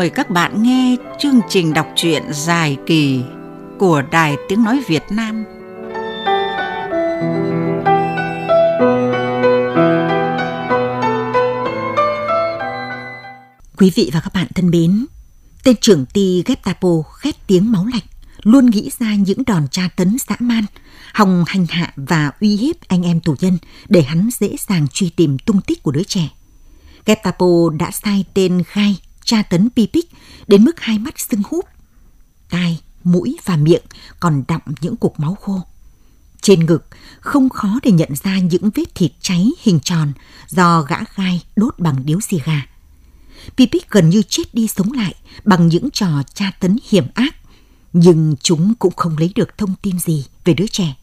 mời các bạn nghe chương trình đọc truyện dài kỳ của Đài Tiếng Nói Việt Nam. Quý vị và các bạn thân mến, tên trưởng ty Gestapo khét tiếng máu lạnh luôn nghĩ ra những đòn tra tấn dã man, hòng hành hạ và uy hiếp anh em tù nhân để hắn dễ dàng truy tìm tung tích của đứa trẻ. Gestapo đã sai tên Gai tra tấn Pipic đến mức hai mắt sưng húp. Tai, mũi và miệng còn đọng những cục máu khô. Trên ngực không khó để nhận ra những vết thịt cháy hình tròn do gã gai đốt bằng điếu xì gà. Pipic gần như chết đi sống lại bằng những trò tra tấn hiểm ác, nhưng chúng cũng không lấy được thông tin gì về đứa trẻ.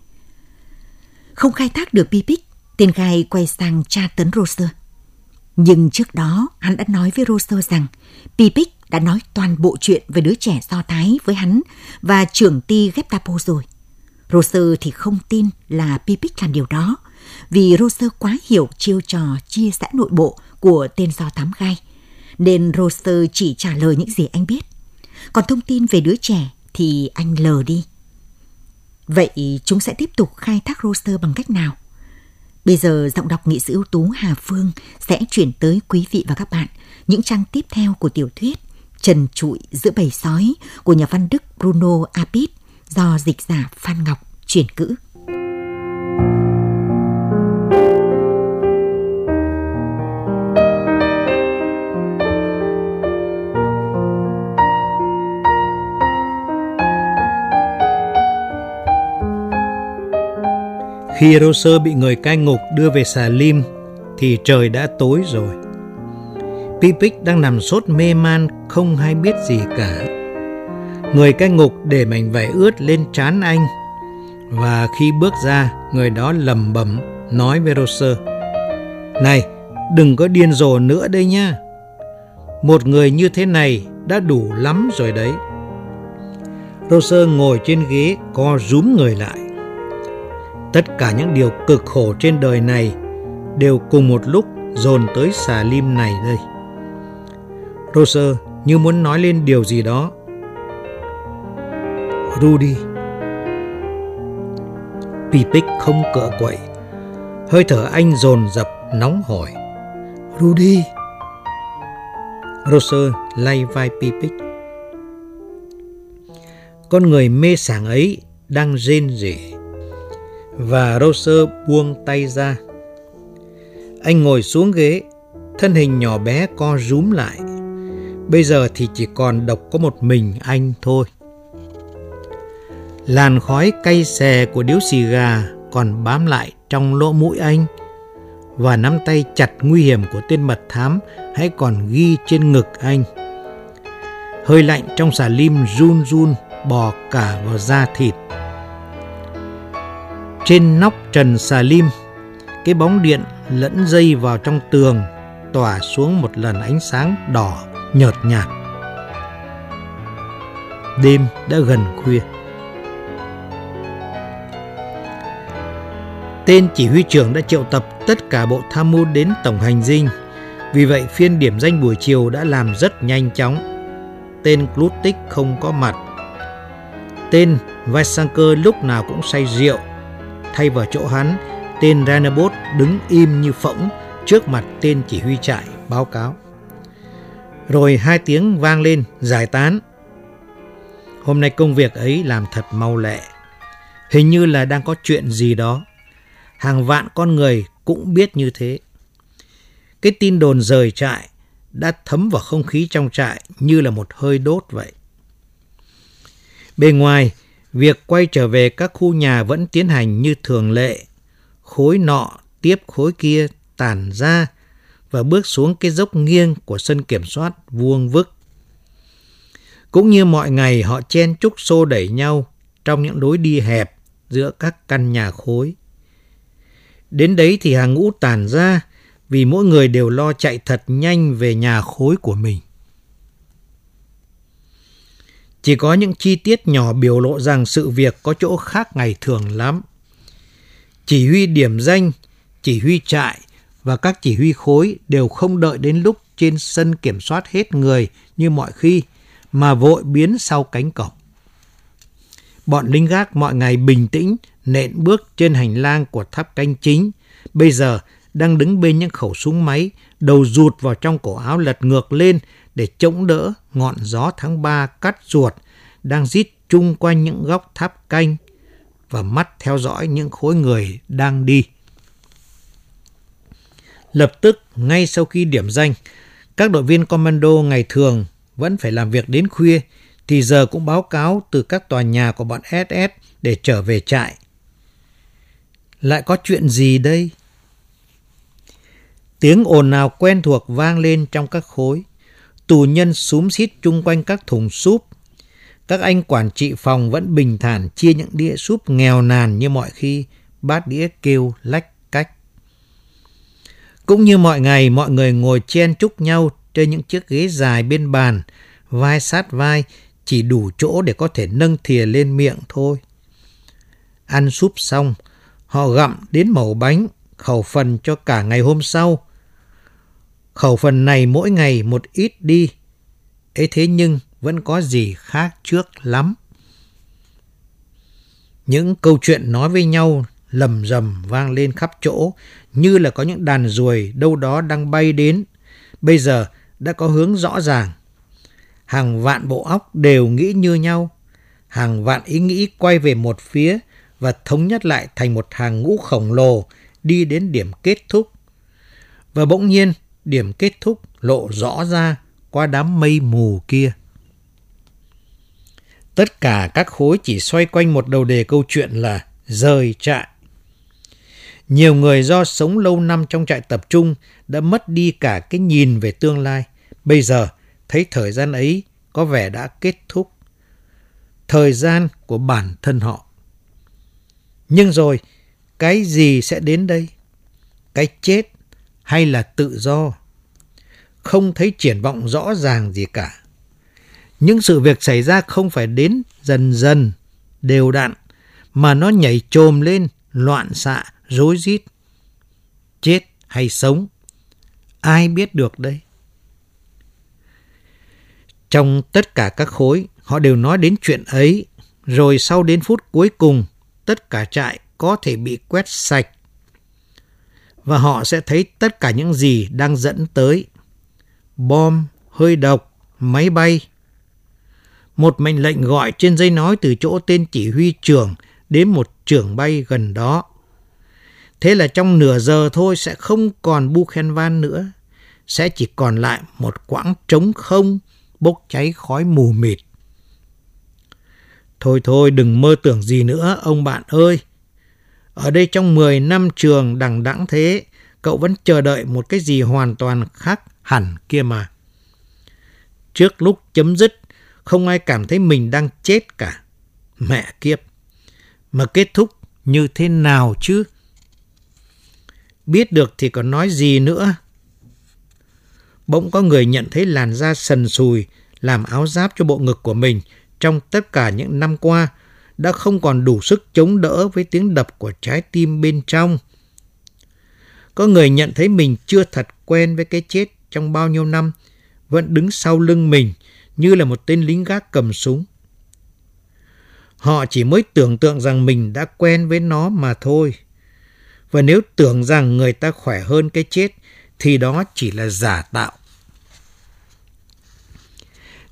Không khai thác được Pipic, tên gai quay sang tra tấn Roser. Nhưng trước đó, hắn đã nói với Roser rằng Pipic đã nói toàn bộ chuyện về đứa trẻ do thái với hắn và trưởng ty Gestapo rồi. Roser thì không tin là Pipic làm điều đó, vì Roser quá hiểu chiêu trò chia sẻ nội bộ của tên do thám gai, nên Roser chỉ trả lời những gì anh biết. Còn thông tin về đứa trẻ thì anh lờ đi. Vậy chúng sẽ tiếp tục khai thác Roser bằng cách nào? Bây giờ giọng đọc nghị sĩ ưu tú Hà Phương sẽ chuyển tới quý vị và các bạn những trang tiếp theo của tiểu thuyết Trần trụi giữa bầy sói của nhà văn Đức Bruno Apit do dịch giả Phan Ngọc chuyển cữ. Khi Roser bị người cai ngục đưa về xà lim thì trời đã tối rồi. Pipic đang nằm sốt mê man, không hay biết gì cả. Người cai ngục để mảnh vải ướt lên trán anh, và khi bước ra, người đó lầm bẩm nói với Roser Này, đừng có điên rồ nữa đây nha. Một người như thế này đã đủ lắm rồi đấy. Roser ngồi trên ghế co rúm người lại. Tất cả những điều cực khổ trên đời này đều cùng một lúc dồn tới xà lim này đây. Roser, như muốn nói lên điều gì đó. Rudy. Pipic không cựa quậy. Hơi thở anh dồn dập, nóng hổi. Rudy. Roser lay vai Pipic. Con người mê sảng ấy đang rên rỉ và Roser buông tay ra. Anh ngồi xuống ghế, thân hình nhỏ bé co rúm lại. Bây giờ thì chỉ còn độc có một mình anh thôi. Làn khói cay xè của điếu xì gà còn bám lại trong lỗ mũi anh và nắm tay chặt nguy hiểm của tên mật thám hãy còn ghi trên ngực anh. Hơi lạnh trong xà lim run run bò cả vào da thịt. Trên nóc trần xà lim, cái bóng điện lẫn dây vào trong tường tỏa xuống một lần ánh sáng đỏ nhợt nhạt. Đêm đã gần khuya. Tên chỉ huy trưởng đã triệu tập tất cả bộ tham mưu đến tổng hành dinh. Vì vậy phiên điểm danh buổi chiều đã làm rất nhanh chóng. Tên Clutic không có mặt. Tên Vaisanker lúc nào cũng say rượu. Thay vào chỗ hắn, tên Renabot đứng im như phỗng trước mặt tên chỉ huy trại báo cáo. Rồi hai tiếng vang lên giải tán. Hôm nay công việc ấy làm thật mau lẹ. Hình như là đang có chuyện gì đó. Hàng vạn con người cũng biết như thế. Cái tin đồn rời trại đã thấm vào không khí trong trại như là một hơi đốt vậy. Bên ngoài, việc quay trở về các khu nhà vẫn tiến hành như thường lệ. Khối nọ tiếp khối kia tản ra và bước xuống cái dốc nghiêng của sân kiểm soát vuông vức. Cũng như mọi ngày, họ chen chúc xô đẩy nhau trong những lối đi hẹp giữa các căn nhà khối. Đến đấy thì hàng ngũ tản ra vì mỗi người đều lo chạy thật nhanh về nhà khối của mình. Chỉ có những chi tiết nhỏ biểu lộ rằng sự việc có chỗ khác ngày thường lắm. Chỉ huy điểm danh, chỉ huy trại và các chỉ huy khối đều không đợi đến lúc trên sân kiểm soát hết người như mọi khi, mà vội biến sau cánh cổng. Bọn lính gác mọi ngày bình tĩnh, nện bước trên hành lang của tháp canh chính. Bây giờ đang đứng bên những khẩu súng máy, đầu rụt vào trong cổ áo lật ngược lên để chống đỡ ngọn gió tháng 3 cắt ruột, đang rít chung quanh những góc tháp canh và mắt theo dõi những khối người đang đi. Lập tức, ngay sau khi điểm danh, các đội viên commando ngày thường vẫn phải làm việc đến khuya, thì giờ cũng báo cáo từ các tòa nhà của bọn SS để trở về trại. Lại có chuyện gì đây? Tiếng ồn nào quen thuộc vang lên trong các khối. Tù nhân xúm xít chung quanh các thùng súp. Các anh quản trị phòng vẫn bình thản chia những đĩa súp nghèo nàn như mọi khi, bát đĩa kêu lách cách. Cũng như mọi ngày, mọi người ngồi chen chúc nhau trên những chiếc ghế dài bên bàn, vai sát vai, chỉ đủ chỗ để có thể nâng thìa lên miệng thôi. Ăn súp xong, họ gặm đến mẩu bánh, khẩu phần cho cả ngày hôm sau. Khẩu phần này mỗi ngày một ít đi. ấy thế nhưng vẫn có gì khác trước lắm. Những câu chuyện nói với nhau lầm rầm vang lên khắp chỗ như là có những đàn ruồi đâu đó đang bay đến. Bây giờ đã có hướng rõ ràng. Hàng vạn bộ óc đều nghĩ như nhau. Hàng vạn ý nghĩ quay về một phía và thống nhất lại thành một hàng ngũ khổng lồ đi đến điểm kết thúc. Và bỗng nhiên, điểm kết thúc lộ rõ ra qua đám mây mù kia. Tất cả các khối chỉ xoay quanh một đầu đề câu chuyện là rời trại. Nhiều người do sống lâu năm trong trại tập trung đã mất đi cả cái nhìn về tương lai. Bây giờ thấy thời gian ấy có vẻ đã kết thúc. Thời gian của bản thân họ. Nhưng rồi, cái gì sẽ đến đây? Cái chết hay là tự do? Không thấy triển vọng rõ ràng gì cả. Những sự việc xảy ra không phải đến dần dần, đều đặn, mà nó nhảy trồm lên, loạn xạ, rối rít. Chết hay sống? Ai biết được đây? Trong tất cả các khối, họ đều nói đến chuyện ấy, rồi sau đến phút cuối cùng, tất cả trại có thể bị quét sạch. Và họ sẽ thấy tất cả những gì đang dẫn tới. Bom, hơi độc, máy bay. Một mệnh lệnh gọi trên dây nói từ chỗ tên chỉ huy trưởng đến một trưởng bay gần đó. Thế là trong nửa giờ thôi sẽ không còn Buchenwald nữa. Sẽ chỉ còn lại một quãng trống không bốc cháy khói mù mịt. Thôi thôi đừng mơ tưởng gì nữa ông bạn ơi. Ở đây trong 10 năm trường đằng đẵng thế, cậu vẫn chờ đợi một cái gì hoàn toàn khác hẳn kia mà. Trước lúc chấm dứt, không ai cảm thấy mình đang chết cả. Mẹ kiếp! Mà kết thúc như thế nào chứ? Biết được thì còn nói gì nữa? bỗng có người nhận thấy làn da sần sùi làm áo giáp cho bộ ngực của mình trong tất cả những năm qua đã không còn đủ sức chống đỡ với tiếng đập của trái tim bên trong. Có người nhận thấy mình chưa thật quen với cái chết trong bao nhiêu năm, vẫn đứng sau lưng mình như là một tên lính gác cầm súng. Họ chỉ mới tưởng tượng rằng mình đã quen với nó mà thôi. Và nếu tưởng rằng người ta khỏe hơn cái chết thì đó chỉ là giả tạo.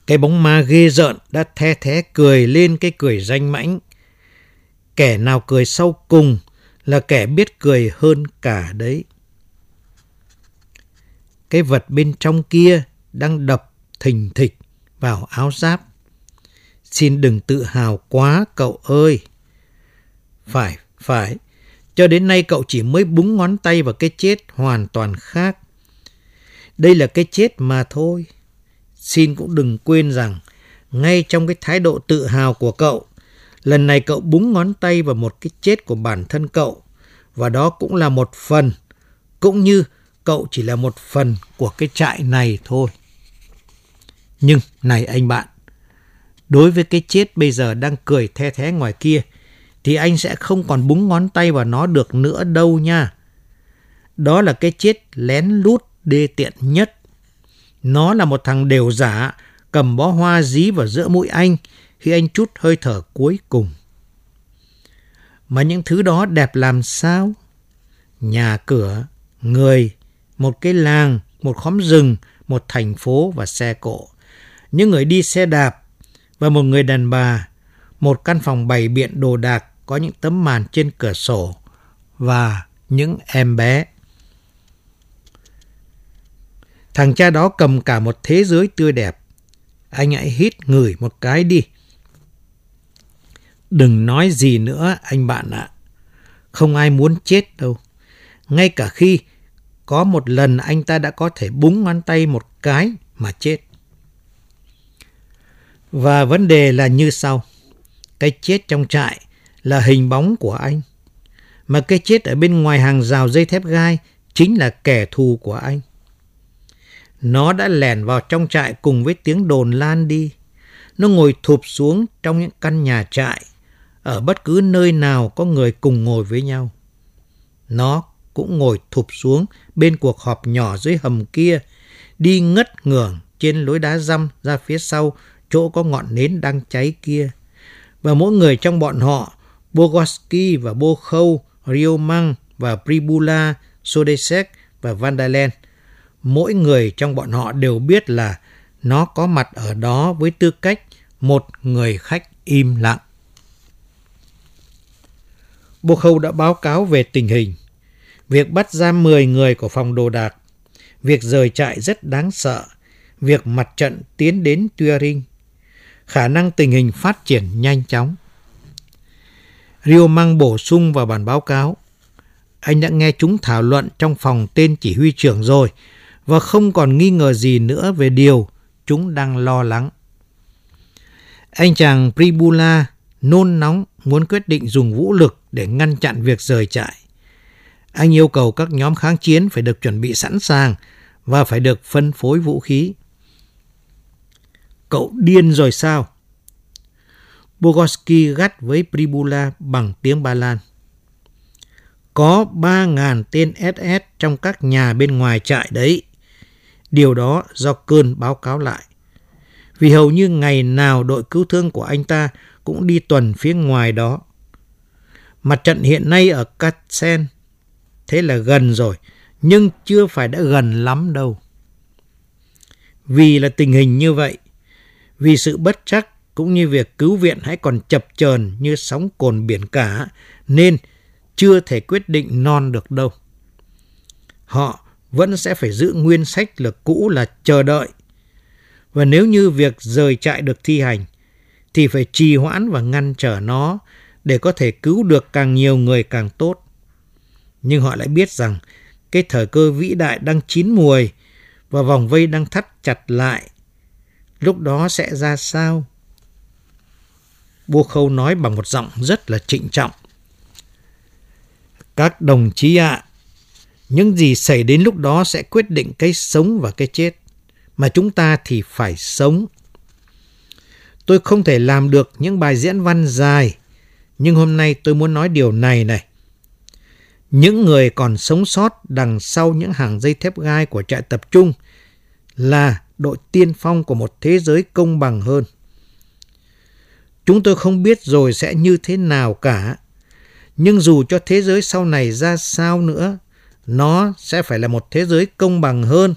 Cái bóng ma ghê rợn đã the thé cười lên cái cười danh mãnh. Kẻ nào cười sau cùng là kẻ biết cười hơn cả đấy. Cái vật bên trong kia đang đập thình thịch vào áo giáp. Xin đừng tự hào quá cậu ơi. Phải, phải. Cho đến nay cậu chỉ mới búng ngón tay vào cái chết hoàn toàn khác. Đây là cái chết mà thôi. Xin cũng đừng quên rằng, ngay trong cái thái độ tự hào của cậu, lần này cậu búng ngón tay vào một cái chết của bản thân cậu, và đó cũng là một phần, cũng như cậu chỉ là một phần của cái trại này thôi. Nhưng, này anh bạn, đối với cái chết bây giờ đang cười the thé ngoài kia, thì anh sẽ không còn búng ngón tay vào nó được nữa đâu nha. Đó là cái chết lén lút đê tiện nhất nó là một thằng đều giả, cầm bó hoa dí vào giữa mũi anh khi anh chút hơi thở cuối cùng. Mà những thứ đó đẹp làm sao? Nhà cửa, người, một cái làng, một khóm rừng, một thành phố và xe cộ. Những người đi xe đạp và một người đàn bà. Một căn phòng bày biện đồ đạc có những tấm màn trên cửa sổ và những em bé. Thằng cha đó cầm cả một thế giới tươi đẹp. Anh hãy hít ngửi một cái đi. Đừng nói gì nữa, anh bạn ạ. Không ai muốn chết đâu. Ngay cả khi có một lần anh ta đã có thể búng ngón tay một cái mà chết. Và vấn đề là như sau. Cái chết trong trại là hình bóng của anh. Mà cái chết ở bên ngoài hàng rào dây thép gai chính là kẻ thù của anh. Nó đã lẻn vào trong trại cùng với tiếng đồn lan đi. Nó ngồi thụp xuống trong những căn nhà trại, ở bất cứ nơi nào có người cùng ngồi với nhau. Nó cũng ngồi thụp xuống bên cuộc họp nhỏ dưới hầm kia, đi ngất ngưởng trên lối đá răm ra phía sau chỗ có ngọn nến đang cháy kia. Và mỗi người trong bọn họ, Bogoski và Bô Riomang và Pribula, Sodesek và Vandalen, mỗi người trong bọn họ đều biết là nó có mặt ở đó với tư cách một người khách im lặng. Bô Khâu đã báo cáo về tình hình. Việc bắt giam 10 người của phòng đồ đạc, việc rời trại rất đáng sợ, việc mặt trận tiến đến Turing, khả năng tình hình phát triển nhanh chóng. Rio mang bổ sung vào bản báo cáo. Anh đã nghe chúng thảo luận trong phòng tên chỉ huy trưởng rồi và không còn nghi ngờ gì nữa về điều chúng đang lo lắng. Anh chàng Pribula nôn nóng muốn quyết định dùng vũ lực để ngăn chặn việc rời trại. Anh yêu cầu các nhóm kháng chiến phải được chuẩn bị sẵn sàng và phải được phân phối vũ khí. Cậu điên rồi sao? Bogoski gắt với Pribula bằng tiếng Ba Lan. Có 3.000 tên SS trong các nhà bên ngoài trại đấy. Điều đó do cơn báo cáo lại. Vì hầu như ngày nào đội cứu thương của anh ta cũng đi tuần phía ngoài đó. Mặt trận hiện nay ở Katsen, thế là gần rồi, nhưng chưa phải đã gần lắm đâu. Vì là tình hình như vậy, vì sự bất chắc cũng như việc cứu viện hãy còn chập chờn như sóng cồn biển cả, nên chưa thể quyết định non được đâu. Họ vẫn sẽ phải giữ nguyên sách lược cũ là chờ đợi. Và nếu như việc rời trại được thi hành, thì phải trì hoãn và ngăn trở nó để có thể cứu được càng nhiều người càng tốt. Nhưng họ lại biết rằng cái thời cơ vĩ đại đang chín mùi và vòng vây đang thắt chặt lại. Lúc đó sẽ ra sao? Bô Khâu nói bằng một giọng rất là trịnh trọng. Các đồng chí ạ, à, những gì xảy đến lúc đó sẽ quyết định cái sống và cái chết. Mà chúng ta thì phải sống. Tôi không thể làm được những bài diễn văn dài, nhưng hôm nay tôi muốn nói điều này này. Những người còn sống sót đằng sau những hàng dây thép gai của trại tập trung là đội tiên phong của một thế giới công bằng hơn. Chúng tôi không biết rồi sẽ như thế nào cả, nhưng dù cho thế giới sau này ra sao nữa, nó sẽ phải là một thế giới công bằng hơn.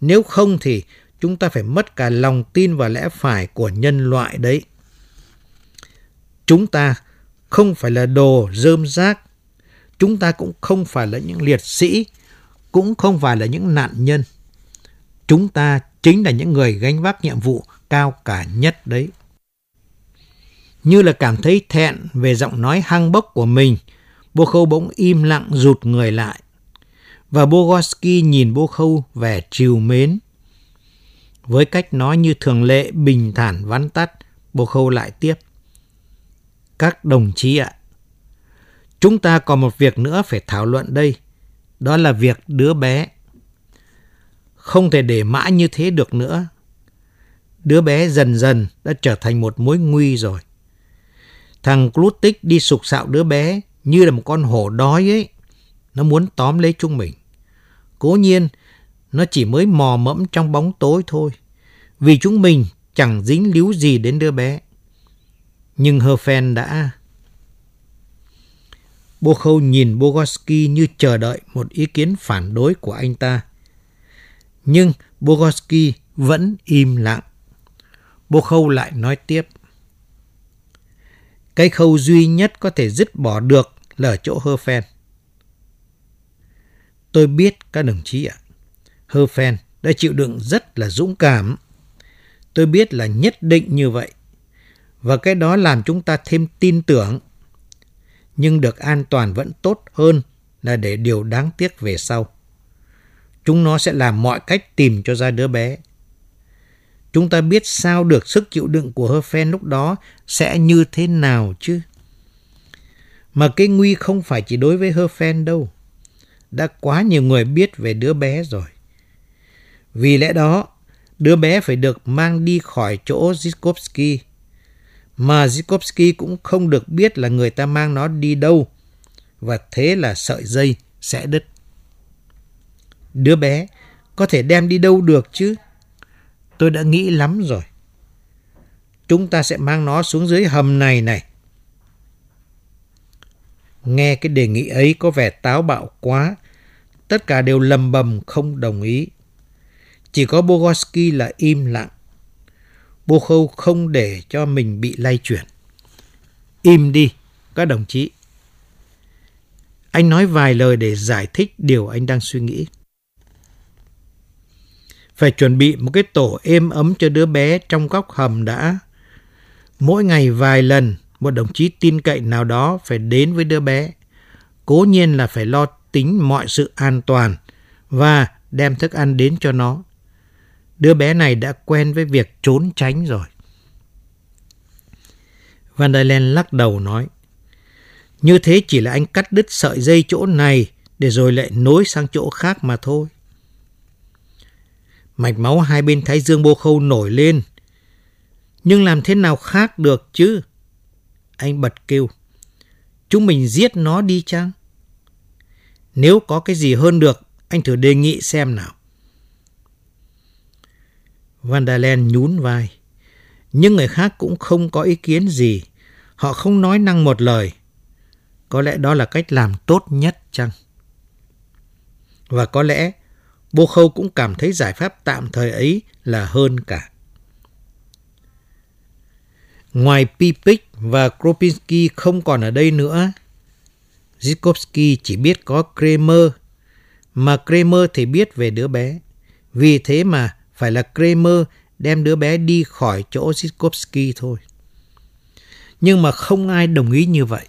Nếu không thì chúng ta phải mất cả lòng tin và lẽ phải của nhân loại đấy. Chúng ta không phải là đồ rơm rác. Chúng ta cũng không phải là những liệt sĩ, cũng không phải là những nạn nhân. Chúng ta chính là những người gánh vác nhiệm vụ cao cả nhất đấy. Như là cảm thấy thẹn về giọng nói hăng bốc của mình, Bô Khâu bỗng im lặng rụt người lại. Và Bogoski nhìn Bô Khâu vẻ trìu mến. Với cách nói như thường lệ bình thản vắn tắt, Bô Khâu lại tiếp. Các đồng chí ạ, chúng ta còn một việc nữa phải thảo luận đây. Đó là việc đứa bé. Không thể để mãi như thế được nữa. Đứa bé dần dần đã trở thành một mối nguy rồi. Thằng Clutic đi sục sạo đứa bé như là một con hổ đói ấy. Nó muốn tóm lấy chúng mình. Cố nhiên, nó chỉ mới mò mẫm trong bóng tối thôi, vì chúng mình chẳng dính líu gì đến đứa bé. Nhưng Herfen đã... Bô Khâu nhìn Bogoski như chờ đợi một ý kiến phản đối của anh ta. Nhưng Bogoski vẫn im lặng. Bô Khâu lại nói tiếp. Cái khâu duy nhất có thể dứt bỏ được là ở chỗ Herfen. Tôi biết các đồng chí ạ. Hơ Phen đã chịu đựng rất là dũng cảm. Tôi biết là nhất định như vậy. Và cái đó làm chúng ta thêm tin tưởng. Nhưng được an toàn vẫn tốt hơn là để điều đáng tiếc về sau. Chúng nó sẽ làm mọi cách tìm cho ra đứa bé. Chúng ta biết sao được sức chịu đựng của Hơ Phen lúc đó sẽ như thế nào chứ. Mà cái nguy không phải chỉ đối với Hơ Phen đâu. Đã quá nhiều người biết về đứa bé rồi. Vì lẽ đó, đứa bé phải được mang đi khỏi chỗ Ziskovsky. Mà Ziskovsky cũng không được biết là người ta mang nó đi đâu. Và thế là sợi dây sẽ đứt. Đứa bé có thể đem đi đâu được chứ? Tôi đã nghĩ lắm rồi. Chúng ta sẽ mang nó xuống dưới hầm này này. Nghe cái đề nghị ấy có vẻ táo bạo quá. Tất cả đều lầm bầm không đồng ý. Chỉ có Bogoski là im lặng. Bô Khâu không để cho mình bị lay chuyển. Im đi, các đồng chí. Anh nói vài lời để giải thích điều anh đang suy nghĩ. Phải chuẩn bị một cái tổ êm ấm cho đứa bé trong góc hầm đã. Mỗi ngày vài lần, một đồng chí tin cậy nào đó phải đến với đứa bé. Cố nhiên là phải lo tính mọi sự an toàn và đem thức ăn đến cho nó. Đứa bé này đã quen với việc trốn tránh rồi. Van der Len lắc đầu nói, như thế chỉ là anh cắt đứt sợi dây chỗ này để rồi lại nối sang chỗ khác mà thôi. Mạch máu hai bên thái dương bô khâu nổi lên. Nhưng làm thế nào khác được chứ? Anh bật kêu. Chúng mình giết nó đi chăng? Nếu có cái gì hơn được, anh thử đề nghị xem nào. Van Vandalen nhún vai. Nhưng người khác cũng không có ý kiến gì. Họ không nói năng một lời. Có lẽ đó là cách làm tốt nhất chăng? Và có lẽ Bô Khâu cũng cảm thấy giải pháp tạm thời ấy là hơn cả. Ngoài Pipik và Kropinski không còn ở đây nữa, Zhikovsky chỉ biết có Kramer, mà Kramer thì biết về đứa bé. Vì thế mà phải là Kramer đem đứa bé đi khỏi chỗ Zhikovsky thôi. Nhưng mà không ai đồng ý như vậy.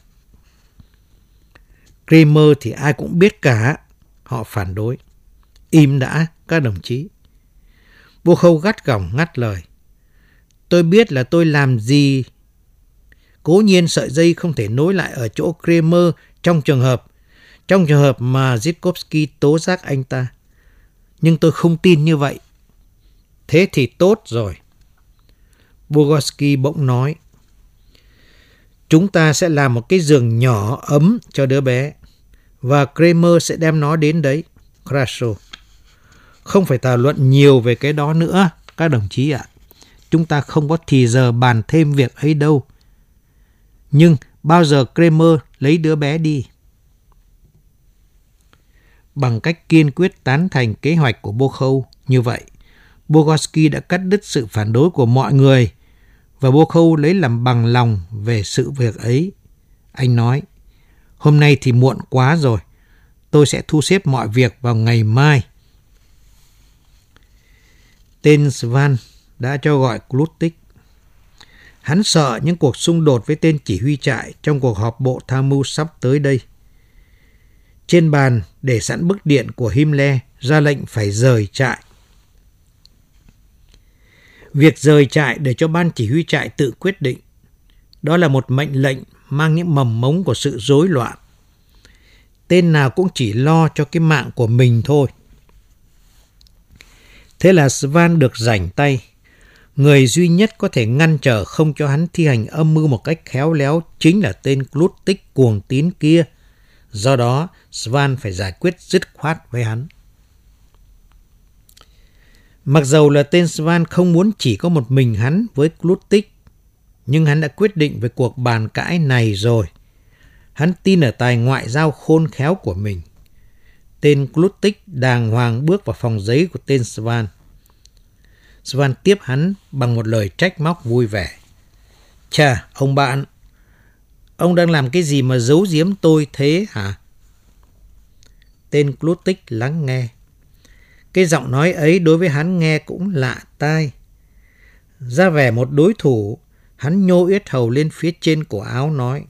Kramer thì ai cũng biết cả, họ phản đối. Im đã, các đồng chí. Bô khâu gắt gỏng ngắt lời. Tôi biết là tôi làm gì. Cố nhiên sợi dây không thể nối lại ở chỗ Kramer trong trường hợp trong trường hợp mà Zitkovsky tố giác anh ta. Nhưng tôi không tin như vậy. Thế thì tốt rồi. Bogoski bỗng nói. Chúng ta sẽ làm một cái giường nhỏ ấm cho đứa bé. Và Kramer sẽ đem nó đến đấy. Krasov. Không phải thảo luận nhiều về cái đó nữa, các đồng chí ạ. Chúng ta không có thì giờ bàn thêm việc ấy đâu. Nhưng bao giờ Kramer lấy đứa bé đi? Bằng cách kiên quyết tán thành kế hoạch của Bô Khâu như vậy, Bogoski đã cắt đứt sự phản đối của mọi người và Bô Khâu lấy làm bằng lòng về sự việc ấy. Anh nói, hôm nay thì muộn quá rồi, tôi sẽ thu xếp mọi việc vào ngày mai. Tên Svan đã cho gọi Klutik. Hắn sợ những cuộc xung đột với tên chỉ huy trại trong cuộc họp bộ tham mưu sắp tới đây. Trên bàn để sẵn bức điện của Himmler ra lệnh phải rời trại. Việc rời trại để cho ban chỉ huy trại tự quyết định. Đó là một mệnh lệnh mang những mầm mống của sự rối loạn. Tên nào cũng chỉ lo cho cái mạng của mình thôi. Thế là Svan được rảnh tay. Người duy nhất có thể ngăn trở không cho hắn thi hành âm mưu một cách khéo léo chính là tên Klutik cuồng tín kia. Do đó, Svan phải giải quyết dứt khoát với hắn. Mặc dầu là tên Svan không muốn chỉ có một mình hắn với Klutik, nhưng hắn đã quyết định về cuộc bàn cãi này rồi. Hắn tin ở tài ngoại giao khôn khéo của mình. Tên Klutik đàng hoàng bước vào phòng giấy của tên Svan. Svan tiếp hắn bằng một lời trách móc vui vẻ. Chà, ông bạn, ông đang làm cái gì mà giấu giếm tôi thế hả? Tên Clutic lắng nghe. Cái giọng nói ấy đối với hắn nghe cũng lạ tai. Ra vẻ một đối thủ, hắn nhô yết hầu lên phía trên cổ áo nói.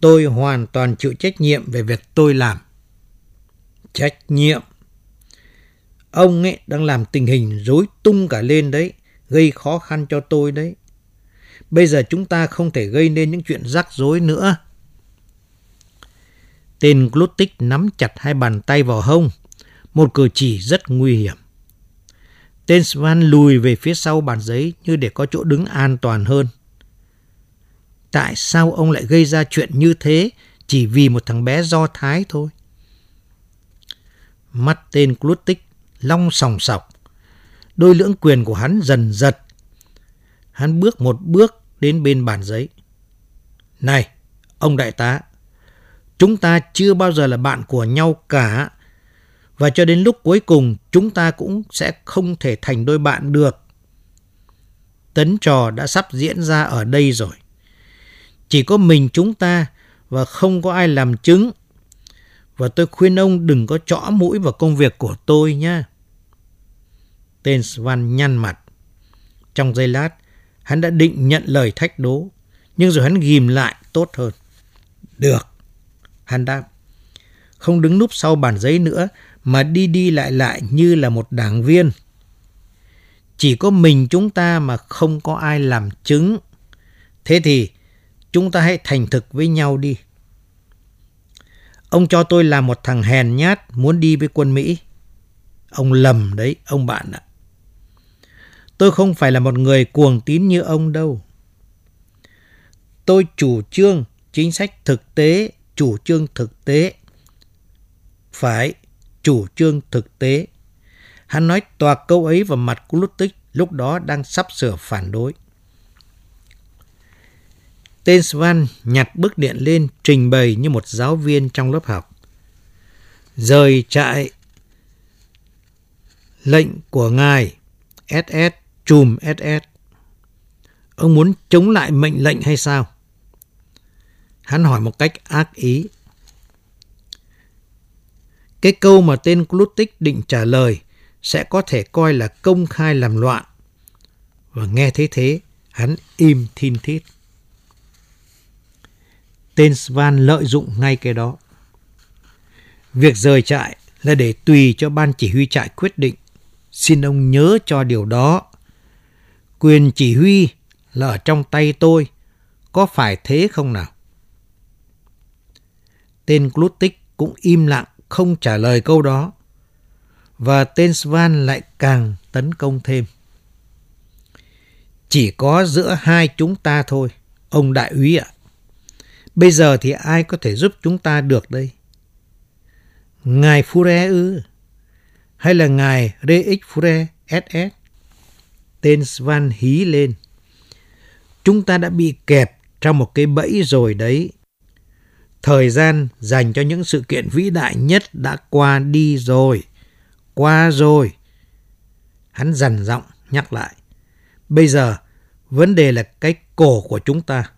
Tôi hoàn toàn chịu trách nhiệm về việc tôi làm. Trách nhiệm? Ông ấy đang làm tình hình rối tung cả lên đấy, gây khó khăn cho tôi đấy. Bây giờ chúng ta không thể gây nên những chuyện rắc rối nữa. Tên Glutik nắm chặt hai bàn tay vào hông, một cử chỉ rất nguy hiểm. Tên Svan lùi về phía sau bàn giấy như để có chỗ đứng an toàn hơn. Tại sao ông lại gây ra chuyện như thế chỉ vì một thằng bé do thái thôi? Mắt tên Glutik long sòng sọc. Đôi lưỡng quyền của hắn dần giật. Hắn bước một bước đến bên bàn giấy. Này, ông đại tá, chúng ta chưa bao giờ là bạn của nhau cả. Và cho đến lúc cuối cùng chúng ta cũng sẽ không thể thành đôi bạn được. Tấn trò đã sắp diễn ra ở đây rồi. Chỉ có mình chúng ta và không có ai làm chứng. Và tôi khuyên ông đừng có chõ mũi vào công việc của tôi nhé. Tên Svan nhăn mặt. Trong giây lát, hắn đã định nhận lời thách đố, nhưng rồi hắn ghim lại tốt hơn. Được, hắn đáp. Không đứng núp sau bàn giấy nữa, mà đi đi lại lại như là một đảng viên. Chỉ có mình chúng ta mà không có ai làm chứng. Thế thì chúng ta hãy thành thực với nhau đi. Ông cho tôi là một thằng hèn nhát muốn đi với quân Mỹ. Ông lầm đấy, ông bạn ạ. Tôi không phải là một người cuồng tín như ông đâu. Tôi chủ trương chính sách thực tế, chủ trương thực tế. Phải, chủ trương thực tế. Hắn nói toạc câu ấy vào mặt của Lutic lúc đó đang sắp sửa phản đối. Tên Svan nhặt bức điện lên trình bày như một giáo viên trong lớp học. Rời trại lệnh của ngài SS chùm SS. Ông muốn chống lại mệnh lệnh hay sao? Hắn hỏi một cách ác ý. Cái câu mà tên Klutik định trả lời sẽ có thể coi là công khai làm loạn. Và nghe thấy thế, hắn im thin thít. Tên Svan lợi dụng ngay cái đó. Việc rời trại là để tùy cho ban chỉ huy trại quyết định. Xin ông nhớ cho điều đó. Quyền chỉ huy là ở trong tay tôi. Có phải thế không nào? Tên Glutik cũng im lặng không trả lời câu đó. Và tên Svan lại càng tấn công thêm. Chỉ có giữa hai chúng ta thôi, ông đại úy ạ. Bây giờ thì ai có thể giúp chúng ta được đây? Ngài Fure ư? Hay là ngài RX Fure SS? Tên Svan hí lên. Chúng ta đã bị kẹp trong một cái bẫy rồi đấy. Thời gian dành cho những sự kiện vĩ đại nhất đã qua đi rồi. Qua rồi. Hắn dằn giọng nhắc lại. Bây giờ, vấn đề là cái cổ của chúng ta.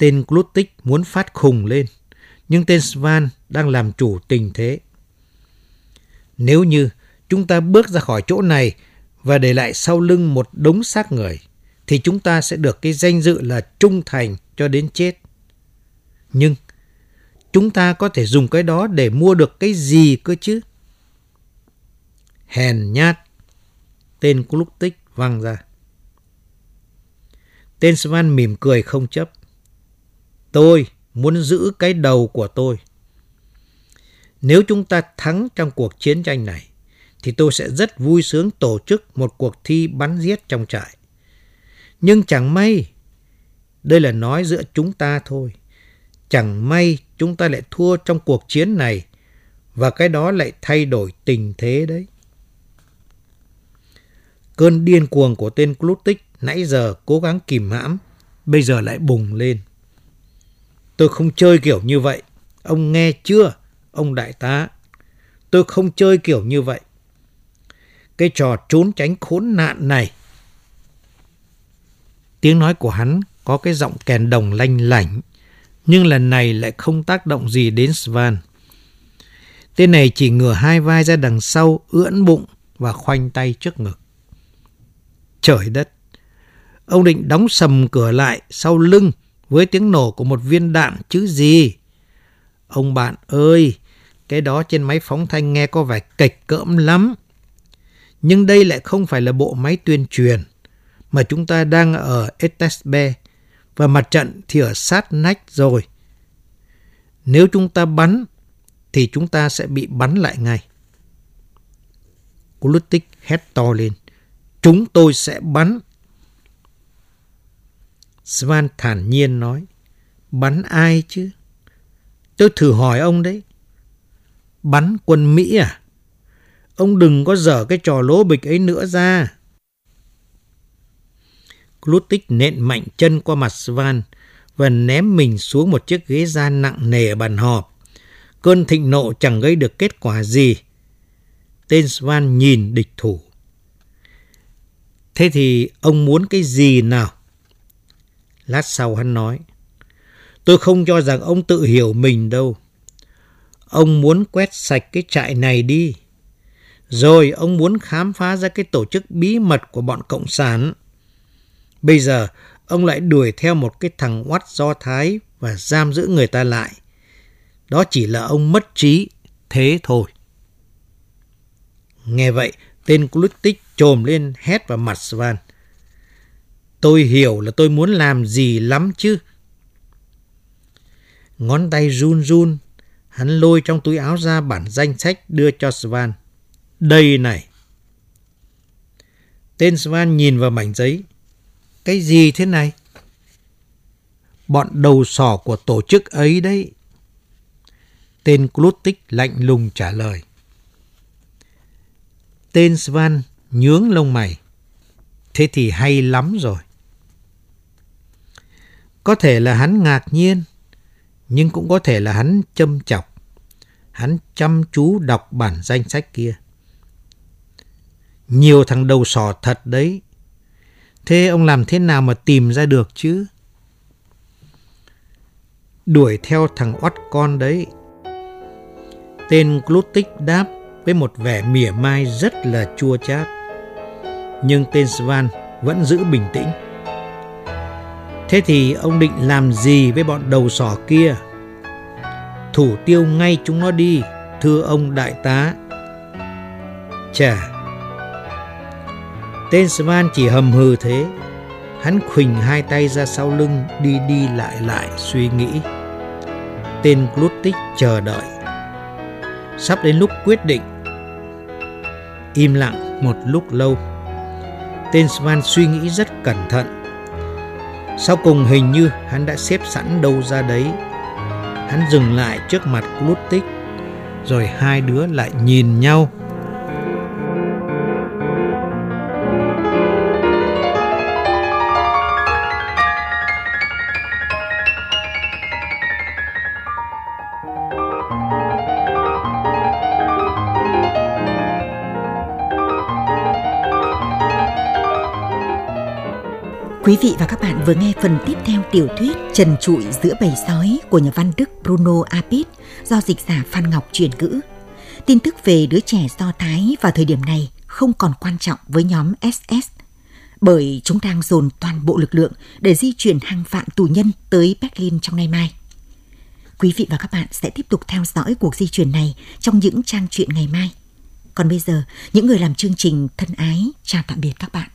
Tên Glutik muốn phát khùng lên, nhưng tên Svan đang làm chủ tình thế. Nếu như chúng ta bước ra khỏi chỗ này và để lại sau lưng một đống xác người, thì chúng ta sẽ được cái danh dự là trung thành cho đến chết. Nhưng chúng ta có thể dùng cái đó để mua được cái gì cơ chứ? Hèn nhát, tên Glutik văng vang ra. Tên Svan mỉm cười không chấp. Tôi muốn giữ cái đầu của tôi. Nếu chúng ta thắng trong cuộc chiến tranh này, thì tôi sẽ rất vui sướng tổ chức một cuộc thi bắn giết trong trại. Nhưng chẳng may, đây là nói giữa chúng ta thôi. Chẳng may chúng ta lại thua trong cuộc chiến này và cái đó lại thay đổi tình thế đấy. Cơn điên cuồng của tên Klutik nãy giờ cố gắng kìm hãm, bây giờ lại bùng lên. Tôi không chơi kiểu như vậy. Ông nghe chưa, ông đại tá? Tôi không chơi kiểu như vậy. Cái trò trốn tránh khốn nạn này. Tiếng nói của hắn có cái giọng kèn đồng lanh lảnh, nhưng lần này lại không tác động gì đến Svan. Tên này chỉ ngửa hai vai ra đằng sau, ưỡn bụng và khoanh tay trước ngực. Trời đất! Ông định đóng sầm cửa lại sau lưng với tiếng nổ của một viên đạn chứ gì. Ông bạn ơi, cái đó trên máy phóng thanh nghe có vẻ kịch cỡm lắm. Nhưng đây lại không phải là bộ máy tuyên truyền, mà chúng ta đang ở Etesbe và mặt trận thì ở sát nách rồi. Nếu chúng ta bắn, thì chúng ta sẽ bị bắn lại ngay. Kulutik hét to lên. Chúng tôi sẽ bắn. Svan thản nhiên nói. Bắn ai chứ? Tôi thử hỏi ông đấy. Bắn quân Mỹ à? Ông đừng có dở cái trò lố bịch ấy nữa ra. Klutik nện mạnh chân qua mặt Svan và ném mình xuống một chiếc ghế da nặng nề ở bàn họp. Cơn thịnh nộ chẳng gây được kết quả gì. Tên Svan nhìn địch thủ. Thế thì ông muốn cái gì nào? Lát sau hắn nói. Tôi không cho rằng ông tự hiểu mình đâu. Ông muốn quét sạch cái trại này đi. Rồi ông muốn khám phá ra cái tổ chức bí mật của bọn Cộng sản. Bây giờ ông lại đuổi theo một cái thằng oắt do Thái và giam giữ người ta lại. Đó chỉ là ông mất trí, thế thôi. Nghe vậy, tên Klutik trồm lên hét vào mặt Svan. Tôi hiểu là tôi muốn làm gì lắm chứ. Ngón tay run run, hắn lôi trong túi áo ra bản danh sách đưa cho Svan. Đây này. Tên Svan nhìn vào mảnh giấy. Cái gì thế này? Bọn đầu sỏ của tổ chức ấy đấy. Tên Klutik lạnh lùng trả lời. Tên Svan nhướng lông mày. Thế thì hay lắm rồi. Có thể là hắn ngạc nhiên, nhưng cũng có thể là hắn châm chọc. Hắn chăm chú đọc bản danh sách kia. Nhiều thằng đầu sỏ thật đấy. Thế ông làm thế nào mà tìm ra được chứ? Đuổi theo thằng oắt con đấy. Tên Glutik đáp với một vẻ mỉa mai rất là chua chát. Nhưng tên Svan vẫn giữ bình tĩnh. Thế thì ông định làm gì với bọn đầu sỏ kia? Thủ tiêu ngay chúng nó đi, thưa ông đại tá. Chà, tên Svan chỉ hầm hừ thế. Hắn khuỳnh hai tay ra sau lưng đi đi lại lại suy nghĩ. Tên Glutik chờ đợi. Sắp đến lúc quyết định. Im lặng một lúc lâu. Tên Svan suy nghĩ rất cẩn thận sau cùng hình như hắn đã xếp sẵn đâu ra đấy. Hắn dừng lại trước mặt Glutik, rồi hai đứa lại nhìn nhau Quý vị và các bạn vừa nghe phần tiếp theo tiểu thuyết Trần trụi giữa bầy sói của nhà văn Đức Bruno Apit do dịch giả Phan Ngọc truyền ngữ. Tin tức về đứa trẻ Do Thái vào thời điểm này không còn quan trọng với nhóm SS bởi chúng đang dồn toàn bộ lực lượng để di chuyển hàng vạn tù nhân tới Berlin trong nay mai. Quý vị và các bạn sẽ tiếp tục theo dõi cuộc di chuyển này trong những trang truyện ngày mai. Còn bây giờ, những người làm chương trình thân ái chào tạm biệt các bạn.